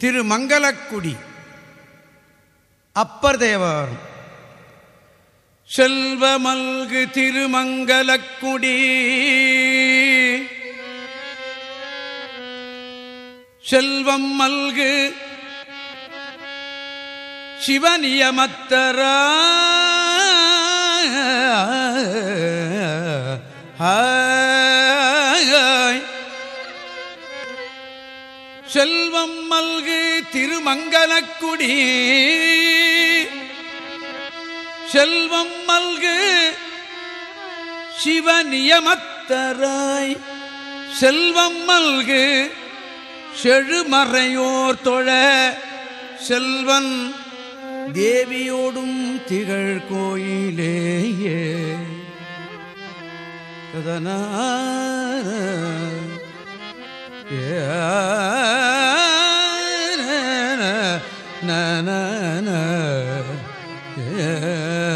திரு மங்களக்குடி அப்பர் தேவாரம். செல்வமல்கு திருமங்கலக்குடி. செல்வம் மல்கு சிவனியமத்தரா. ஆய் செல்வம் மல்கு திருமங்கலக்குடி. செல்வம் மல்கு சிவநியமத்தராய். செல்வம் மல்கு செழுமறையோர் தொழ. செல்வன் தேவியோடும் திகழ் கோயிலேயே. கதனார na na na yeah.